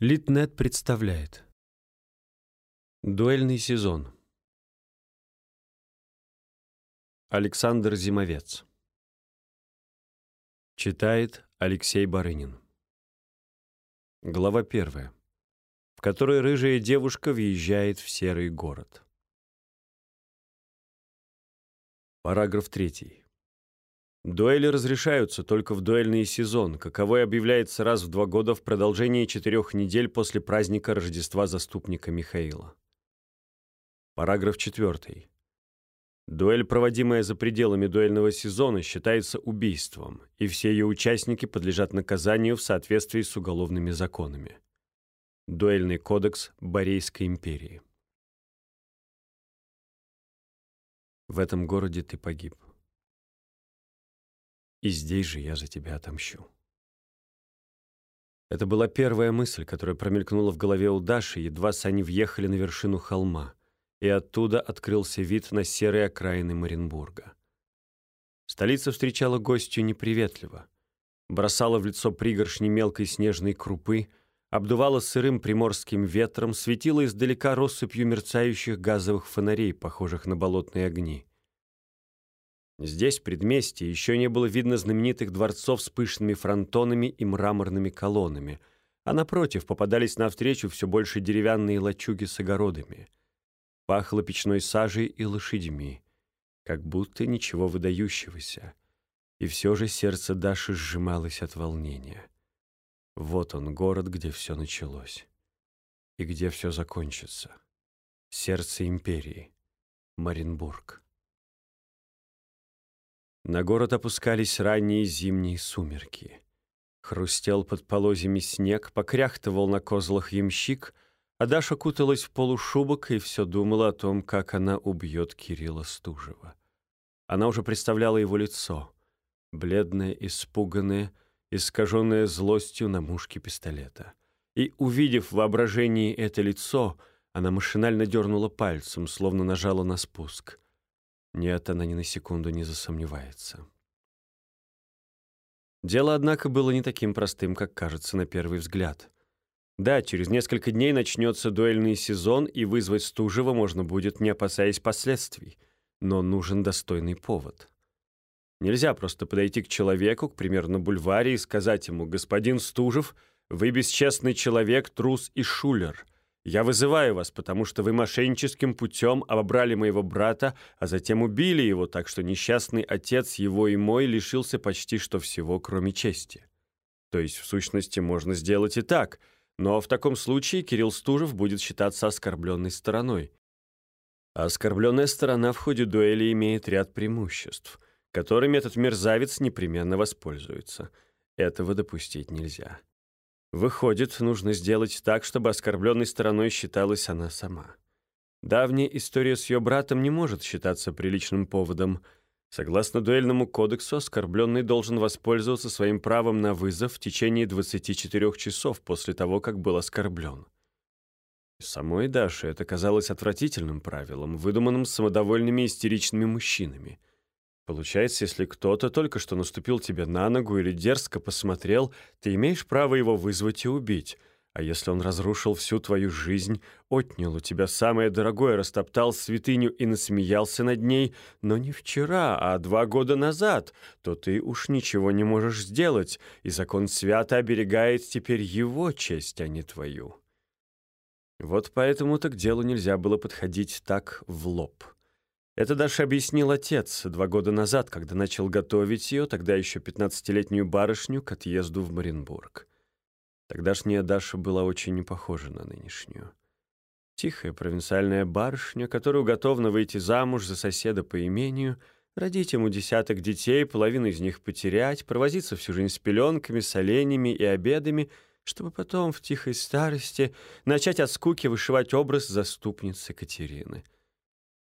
Литнет представляет Дуэльный сезон Александр Зимовец Читает Алексей Барынин Глава первая, в которой рыжая девушка въезжает в серый город. Параграф третий. Дуэли разрешаются только в дуэльный сезон, каковой объявляется раз в два года в продолжении четырех недель после праздника Рождества заступника Михаила. Параграф 4. Дуэль, проводимая за пределами дуэльного сезона, считается убийством, и все ее участники подлежат наказанию в соответствии с уголовными законами. Дуэльный кодекс Борейской империи. В этом городе ты погиб. И здесь же я за тебя отомщу. Это была первая мысль, которая промелькнула в голове у Даши, едва сани въехали на вершину холма, и оттуда открылся вид на серые окраины Маринбурга. Столица встречала гостью неприветливо, бросала в лицо пригоршни мелкой снежной крупы, обдувала сырым приморским ветром, светила издалека россыпью мерцающих газовых фонарей, похожих на болотные огни. Здесь, в предместье, еще не было видно знаменитых дворцов с пышными фронтонами и мраморными колоннами, а напротив попадались навстречу все больше деревянные лачуги с огородами. Пахло печной сажей и лошадьми, как будто ничего выдающегося. И все же сердце Даши сжималось от волнения. Вот он, город, где все началось. И где все закончится. Сердце империи. Маринбург. На город опускались ранние зимние сумерки. Хрустел под полозьями снег, покряхтывал на козлах ямщик, а Даша куталась в полушубок и все думала о том, как она убьет Кирилла Стужева. Она уже представляла его лицо, бледное, испуганное, искаженное злостью на мушке пистолета. И, увидев в воображении это лицо, она машинально дернула пальцем, словно нажала на спуск — нет, она ни на секунду не засомневается. Дело, однако, было не таким простым, как кажется на первый взгляд. Да, через несколько дней начнется дуэльный сезон, и вызвать Стужева можно будет, не опасаясь последствий. Но нужен достойный повод. Нельзя просто подойти к человеку, к примеру, на бульваре, и сказать ему, «Господин Стужев, вы бесчестный человек, трус и шулер. Я вызываю вас, потому что вы мошенническим путем обобрали моего брата, а затем убили его, так что несчастный отец его и мой лишился почти что всего, кроме чести. То есть, в сущности, можно сделать и так, но в таком случае Кирилл Стужев будет считаться оскорбленной стороной. А оскорбленная сторона в ходе дуэли имеет ряд преимуществ, которыми этот мерзавец непременно воспользуется. Этого допустить нельзя. Выходит, нужно сделать так, чтобы оскорбленной стороной считалась она сама. Давняя история с ее братом не может считаться приличным поводом. Согласно дуэльному кодексу, оскорбленный должен воспользоваться своим правом на вызов в течение 24 часов после того, как был оскорблен. Самой Даше это казалось отвратительным правилом, выдуманным самодовольными истеричными мужчинами. Получается, если кто-то только что наступил тебе на ногу или дерзко посмотрел, ты имеешь право его вызвать и убить. А если он разрушил всю твою жизнь, отнял у тебя самое дорогое, растоптал святыню и насмеялся над ней, но не вчера, а два года назад, то ты уж ничего не можешь сделать, и закон свято оберегает теперь его честь, а не твою. Вот поэтому-то к делу нельзя было подходить так в лоб. Это Даша объяснил отец два года назад, когда начал готовить ее, тогда еще пятнадцатилетнюю барышню, к отъезду в Маринбург. Тогдашняя Даша была очень не похожа на нынешнюю. Тихая провинциальная барышня, которая готовна выйти замуж за соседа по имению, родить ему десяток детей, половину из них потерять, провозиться всю жизнь с пеленками, с оленями и обедами, чтобы потом в тихой старости начать от скуки вышивать образ заступницы Катерины —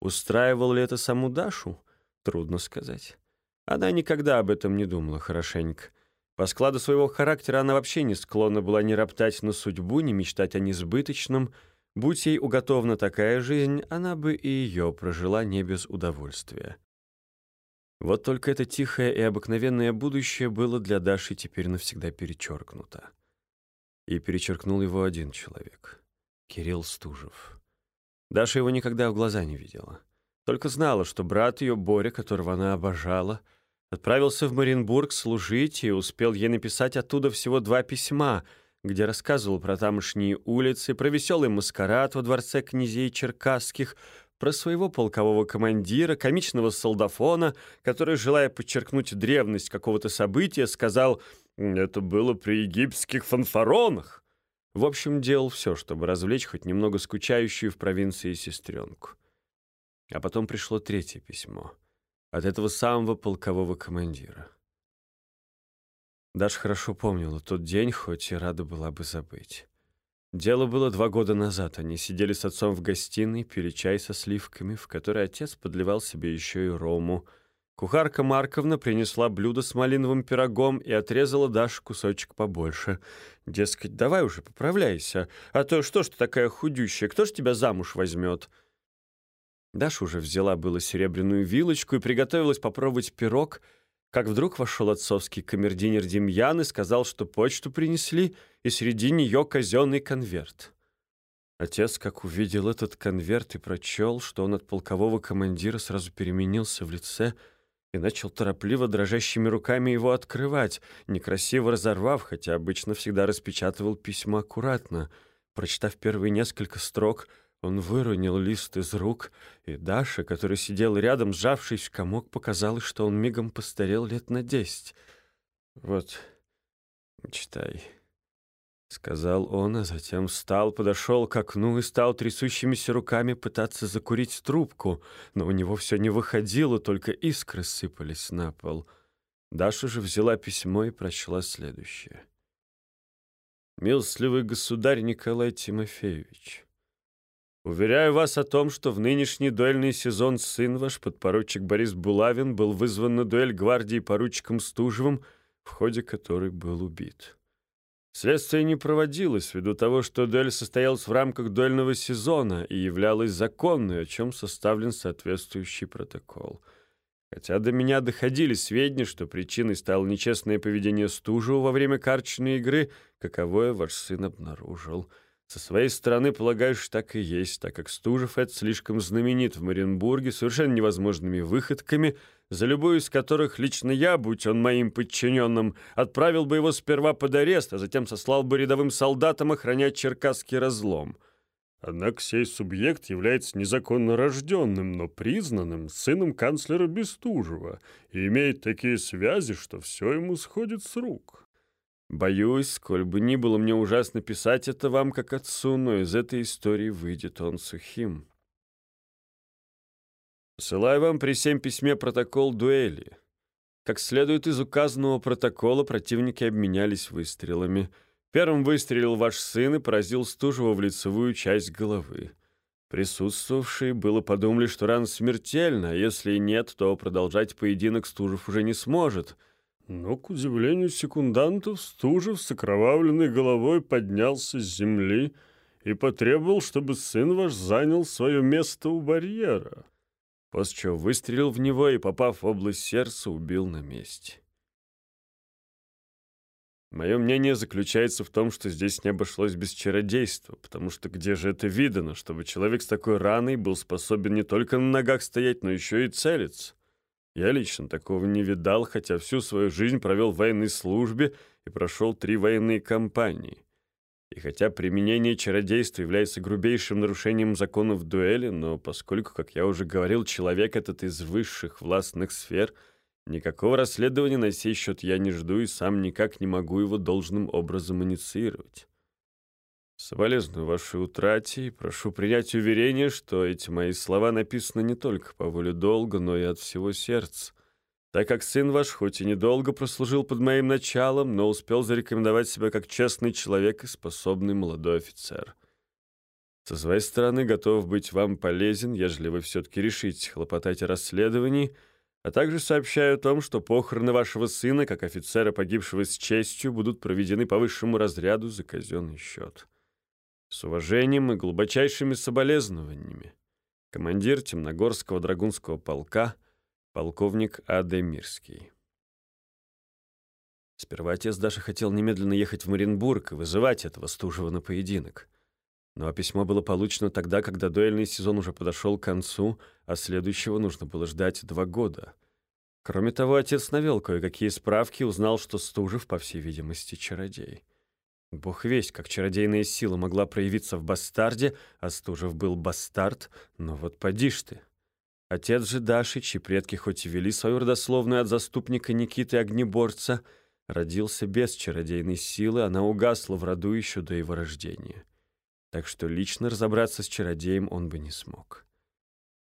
Устраивал ли это саму Дашу? Трудно сказать. Она никогда об этом не думала хорошенько. По складу своего характера она вообще не склонна была ни роптать на судьбу, ни мечтать о несбыточном. Будь ей уготована такая жизнь, она бы и ее прожила не без удовольствия. Вот только это тихое и обыкновенное будущее было для Даши теперь навсегда перечеркнуто. и перечеркнул его один человек — Кирилл Стужев. Даша его никогда в глаза не видела. Только знала, что брат ее, Боря, которого она обожала, отправился в Маринбург служить и успел ей написать оттуда всего два письма, где рассказывал про тамошние улицы, про веселый маскарад во дворце князей Черкасских, про своего полкового командира, комичного солдафона, который, желая подчеркнуть древность какого-то события, сказал «Это было при египетских фанфаронах». В общем, делал все, чтобы развлечь хоть немного скучающую в провинции сестренку. А потом пришло третье письмо от этого самого полкового командира. Даша хорошо помнила тот день, хоть и рада была бы забыть. Дело было два года назад. Они сидели с отцом в гостиной, пили чай со сливками, в который отец подливал себе еще и рому. Кухарка Марковна принесла блюдо с малиновым пирогом и отрезала Даше кусочек побольше. Дескать, давай уже поправляйся, а то что ж ты такая худющая, кто ж тебя замуж возьмет?» Даша уже взяла было серебряную вилочку и приготовилась попробовать пирог — как вдруг вошел отцовский камердинер Демьян и сказал, что почту принесли, и среди нее казенный конверт. Отец, как увидел этот конверт и прочел, что он от полкового командира сразу переменился в лице и начал торопливо дрожащими руками его открывать, некрасиво разорвав, хотя обычно всегда распечатывал письма аккуратно. Прочитав первые несколько строк — он выронил лист из рук, и Даша, которая сидела рядом, сжавшись в комок, показалось, что он мигом постарел лет на десять. «Вот, читай», — сказал он, а затем встал, подошел к окну и стал трясущимися руками пытаться закурить трубку, но у него все не выходило, только искры сыпались на пол. Даша же взяла письмо и прочла следующее. «Милостливый государь Николай Тимофеевич». Уверяю вас о том, что в нынешний дуэльный сезон сын ваш, подпоручик Борис Булавин, был вызван на дуэль гвардии поручиком Стужевым, в ходе которой был убит. Следствие не проводилось ввиду того, что дуэль состоялась в рамках дуэльного сезона и являлась законной, о чем составлен соответствующий протокол. Хотя до меня доходили сведения, что причиной стало нечестное поведение Стужева во время карточной игры, каковое ваш сын обнаружил — со своей стороны, полагаю, что так и есть, так как Стужев это слишком знаменит в Маринбурге совершенно невозможными выходками, за любую из которых лично я, будь он моим подчиненным, отправил бы его сперва под арест, а затем сослал бы рядовым солдатам охранять черкасский разлом. Однако сей субъект является незаконно рожденным, но признанным сыном канцлера Бестужева и имеет такие связи, что все ему сходит с рук. Боюсь, сколь бы ни было мне ужасно писать это вам как отцу, но из этой истории выйдет он сухим. Посылаю вам при всем письме протокол дуэли. Как следует из указанного протокола, противники обменялись выстрелами. Первым выстрелил ваш сын и поразил Стужева в лицевую часть головы. Присутствовавшие было подумали, что рана смертельна, а если нет, то продолжать поединок Стужев уже не сможет — но, к удивлению секундантов, Стужев с окровавленной головой поднялся с земли и потребовал, чтобы сын ваш занял свое место у барьера. После чего выстрелил в него и, попав в область сердца, убил на месте. Мое мнение заключается в том, что здесь не обошлось без чародейства, потому что где же это видано, чтобы человек с такой раной был способен не только на ногах стоять, но еще и целиться? Я лично такого не видал, хотя всю свою жизнь провел в военной службе и прошел три военные кампании. И хотя применение чародейства является грубейшим нарушением законов дуэли, но поскольку, как я уже говорил, человек этот из высших властных сфер, никакого расследования на сей счет я не жду и сам никак не могу его должным образом инициировать. Соболезную вашей утрате и прошу принять уверение, что эти мои слова написаны не только по воле долга, но и от всего сердца, так как сын ваш хоть и недолго прослужил под моим началом, но успел зарекомендовать себя как честный человек и способный молодой офицер. Со своей стороны готов быть вам полезен, ежели вы все-таки решите хлопотать о расследовании, а также сообщаю о том, что похороны вашего сына, как офицера, погибшего с честью, будут проведены по высшему разряду за казенный счет. С уважением и глубочайшими соболезнованиями. Командир Темногорского драгунского полка, полковник А.Д. Мирский. Сперва отец даже хотел немедленно ехать в Маринбург и вызывать этого Стужева на поединок. Но письмо было получено тогда, когда дуэльный сезон уже подошел к концу, а следующего нужно было ждать два года. Кроме того, отец навел кое-какие справки и узнал, что Стужев, по всей видимости, чародей. Бог весть, как чародейная сила могла проявиться в бастарде, а Стужев был бастард, но вот поди ж ты. Отец же Даши, чьи предки хоть и вели свою родословную от заступника Никиты Огнеборца, родился без чародейной силы, она угасла в роду еще до его рождения. Так что лично разобраться с чародеем он бы не смог.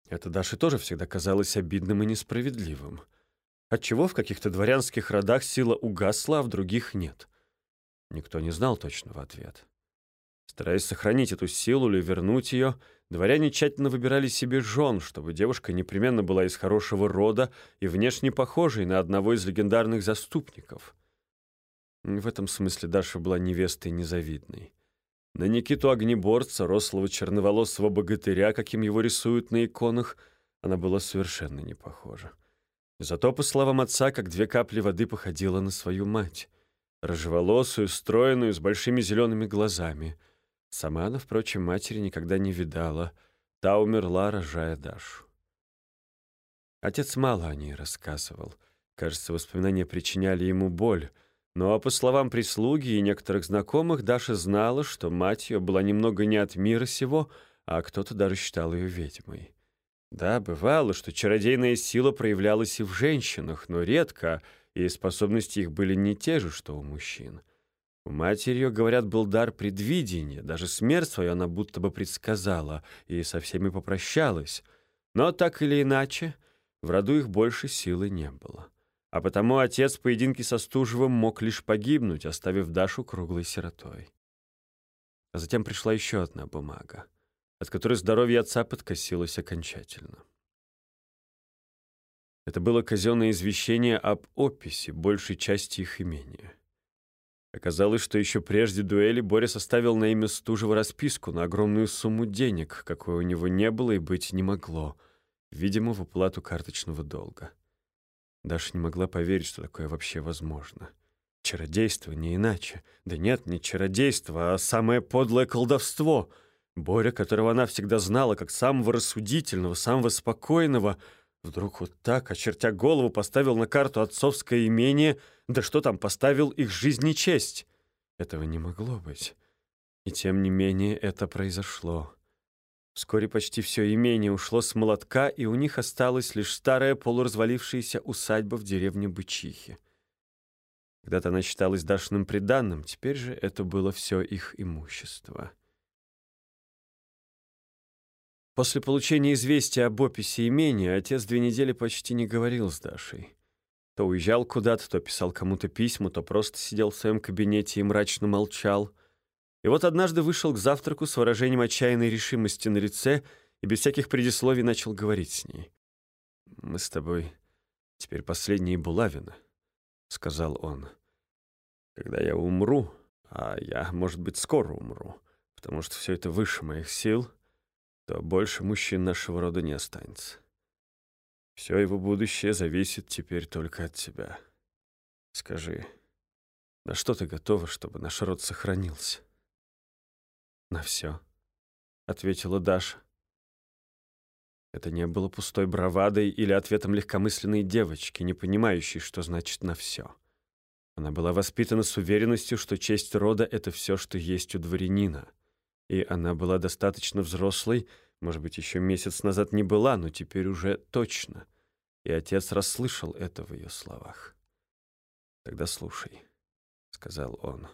Это Даше тоже всегда казалось обидным и несправедливым. Отчего в каких-то дворянских родах сила угасла, а в других нет — Никто не знал точного ответа. Стараясь сохранить эту силу или вернуть ее, дворяне тщательно выбирали себе жен, чтобы девушка непременно была из хорошего рода и внешне похожей на одного из легендарных заступников. В этом смысле Даша была невестой незавидной. На Никиту Огнеборца, рослого черноволосого богатыря, каким его рисуют на иконах, она была совершенно не похожа. Зато, по словам отца, как две капли воды походила на свою мать рыжеволосую, стройную, с большими зелеными глазами. Сама она, впрочем, матери никогда не видала. Та умерла, рожая Дашу. Отец мало о ней рассказывал. Кажется, воспоминания причиняли ему боль. Но, по словам прислуги и некоторых знакомых, Даша знала, что мать ее была немного не от мира сего, а кто-то даже считал ее ведьмой. Да, бывало, что чародейная сила проявлялась и в женщинах, но редко — и способности их были не те же, что у мужчин. У матери ее, говорят, был дар предвидения, даже смерть свою она будто бы предсказала и со всеми попрощалась. Но так или иначе, в роду их больше силы не было. А потому отец в поединке со Стужевым мог лишь погибнуть, оставив Дашу круглой сиротой. А затем пришла еще одна бумага, от которой здоровье отца подкосилось окончательно. Это было казенное извещение об описи большей части их имения. Оказалось, что еще прежде дуэли Боря составил на имя Стужева расписку на огромную сумму денег, какой у него не было и быть не могло, видимо, в уплату карточного долга. Даша не могла поверить, что такое вообще возможно. Чародейство не иначе. Да нет, не чародейство, а самое подлое колдовство. Боря, которого она всегда знала как самого рассудительного, самого спокойного — Вдруг вот так, очертя голову, поставил на карту отцовское имение, да что там, поставил их жизнь и честь. Этого не могло быть. И тем не менее это произошло. Вскоре почти все имение ушло с молотка, и у них осталась лишь старая полуразвалившаяся усадьба в деревне Бычихи. Когда-то она считалась Дашным приданным, теперь же это было все их имущество. После получения известия об описи имения отец две недели почти не говорил с Дашей. То уезжал куда-то, то писал кому-то письма, то просто сидел в своем кабинете и мрачно молчал. И вот однажды вышел к завтраку с выражением отчаянной решимости на лице и без всяких предисловий начал говорить с ней. «Мы с тобой теперь последние Булавины», — сказал он. «Когда я умру, а я, может быть, скоро умру, потому что все это выше моих сил», — то больше мужчин нашего рода не останется. Все его будущее зависит теперь только от тебя. Скажи, на что ты готова, чтобы наш род сохранился? На все, ответила Даша. Это не было пустой бравадой или ответом легкомысленной девочки, не понимающей, что значит «на все». Она была воспитана с уверенностью, что честь рода — это все, что есть у дворянина — и она была достаточно взрослой, может быть, еще месяц назад не была, но теперь уже точно. И отец расслышал это в ее словах. «Тогда слушай», — сказал он.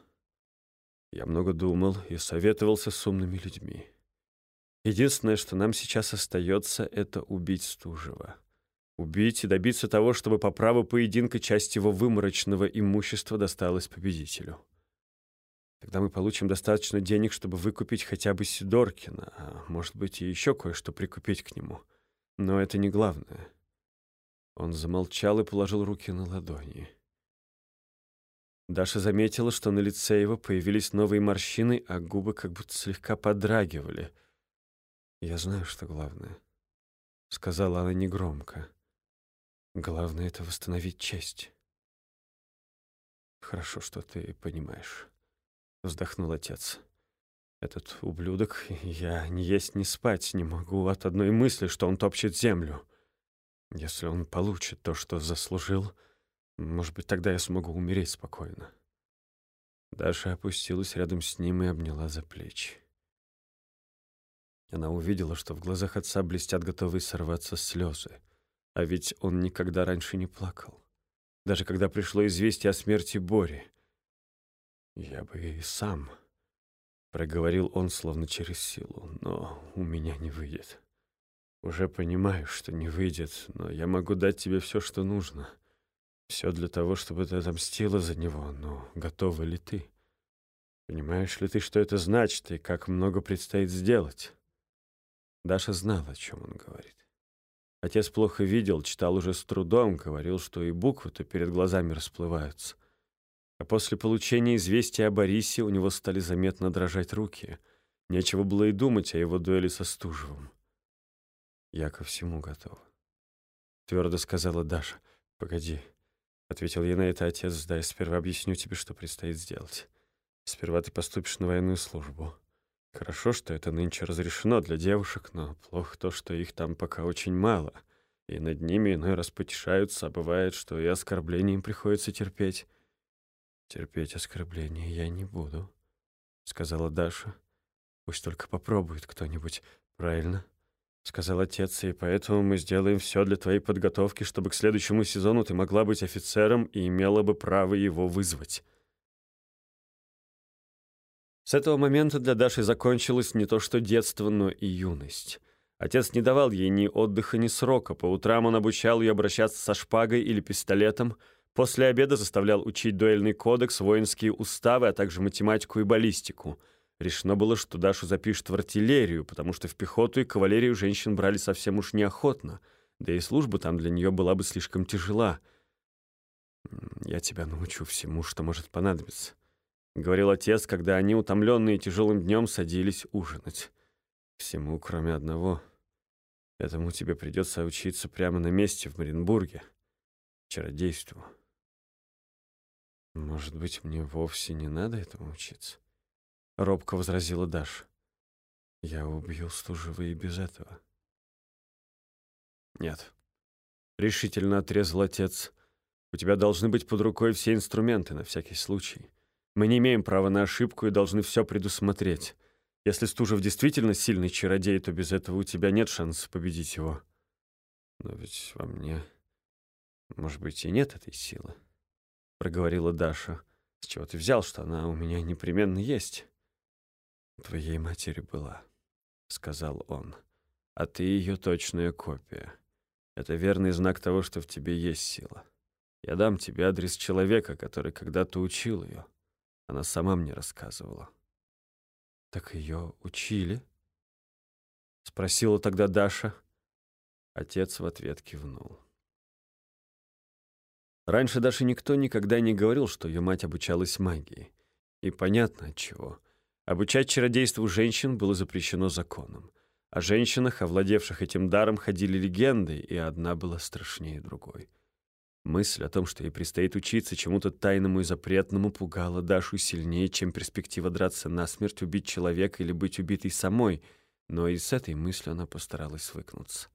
«Я много думал и советовался с умными людьми. Единственное, что нам сейчас остается, это убить Стужева. Убить и добиться того, чтобы по праву поединка часть его выморочного имущества досталась победителю». Тогда мы получим достаточно денег, чтобы выкупить хотя бы Сидоркина, а может быть и еще кое-что прикупить к нему. Но это не главное. Он замолчал и положил руки на ладони. Даша заметила, что на лице его появились новые морщины, а губы как будто слегка подрагивали. «Я знаю, что главное», — сказала она негромко. «Главное — это восстановить честь». Хорошо, что ты понимаешь, вздохнул отец. Этот ублюдок, я ни есть, ни спать не могу от одной мысли, что он топчет землю. Если он получит то, что заслужил, может быть, тогда я смогу умереть спокойно. Даша опустилась рядом с ним и обняла за плечи. Она увидела, что в глазах отца блестят готовые сорваться слезы. А ведь он никогда раньше не плакал. Даже когда пришло известие о смерти Бори. Я бы и сам проговорил он словно через силу, но у меня не выйдет. Уже понимаю, что не выйдет, но я могу дать тебе все, что нужно. Все для того, чтобы ты отомстила за него, но готова ли ты? Понимаешь ли ты, что это значит и как много предстоит сделать? Даша знала, о чем он говорит. Отец плохо видел, читал уже с трудом, говорил, что и буквы-то перед глазами расплываются. А после получения известия о Борисе у него стали заметно дрожать руки. Нечего было и думать о его дуэли со Стужевым. «Я ко всему готова», — твердо сказала Даша. «Погоди», — ответил ей на это отец, «да я сперва объясню тебе, что предстоит сделать. Сперва ты поступишь на военную службу. Хорошо, что это нынче разрешено для девушек, но плохо то, что их там пока очень мало, и над ними иной раз потешаются, а бывает, что и оскорбления им приходится терпеть». «Терпеть оскорбления я не буду», — сказала Даша. «Пусть только попробует кто-нибудь, правильно?» — сказал отец, «и поэтому мы сделаем все для твоей подготовки, чтобы к следующему сезону ты могла быть офицером и имела бы право его вызвать». С этого момента для Даши закончилось не то что детство, но и юность. Отец не давал ей ни отдыха, ни срока. По утрам он обучал ее обращаться со шпагой или пистолетом, После обеда заставлял учить дуэльный кодекс, воинские уставы, а также математику и баллистику. Решено было, что Дашу запишут в артиллерию, потому что в пехоту и кавалерию женщин брали совсем уж неохотно, да и служба там для нее была бы слишком тяжела. «Я тебя научу всему, что может понадобиться», — говорил отец, когда они, утомленные тяжелым днем, садились ужинать. «Всему, кроме одного. Этому тебе придется учиться прямо на месте в Маринбурге. Чародейству». «Может быть, мне вовсе не надо этому учиться?» — робко возразила Даша. «Я убью Стужева и без этого». «Нет», — решительно отрезал отец. «У тебя должны быть под рукой все инструменты на всякий случай. Мы не имеем права на ошибку и должны все предусмотреть. Если Стужев действительно сильный чародей, то без этого у тебя нет шанса победить его. Но ведь во мне, может быть, и нет этой силы» проговорила Даша. «С чего ты взял, что она у меня непременно есть?» «Твоей матери была», — сказал он. «А ты ее точная копия. Это верный знак того, что в тебе есть сила. Я дам тебе адрес человека, который когда-то учил ее. Она сама мне рассказывала». «Так ее учили?» — спросила тогда Даша. Отец в ответ кивнул. Раньше даже никто никогда не говорил, что ее мать обучалась магии. И понятно от чего. Обучать чародейству женщин было запрещено законом. О женщинах, овладевших этим даром, ходили легенды, и одна была страшнее другой. Мысль о том, что ей предстоит учиться чему-то тайному и запретному, пугала Дашу сильнее, чем перспектива драться насмерть, убить человека или быть убитой самой, но и с этой мыслью она постаралась свыкнуться.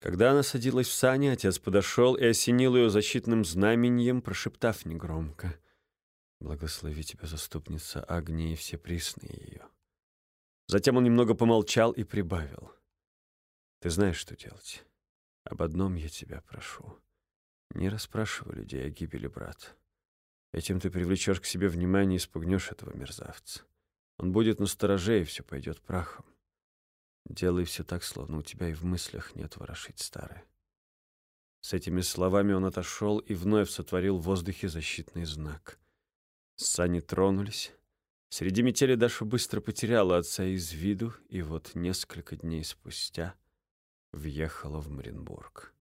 Когда она садилась в сани, отец подошел и осенил ее защитным знаменем, прошептав негромко. «Благослови тебя, заступница и все присные ее». Затем он немного помолчал и прибавил. «Ты знаешь, что делать. Об одном я тебя прошу. Не расспрашивай людей о гибели брата. Этим ты привлечешь к себе внимание и спугнешь этого мерзавца. Он будет на стороже, и все пойдет прахом. Делай все так, словно у тебя и в мыслях нет ворошить старое. С этими словами он отошел и вновь сотворил в воздухе защитный знак. Сани тронулись. Среди метели Даша быстро потеряла отца из виду, и вот несколько дней спустя въехала в Маринбург.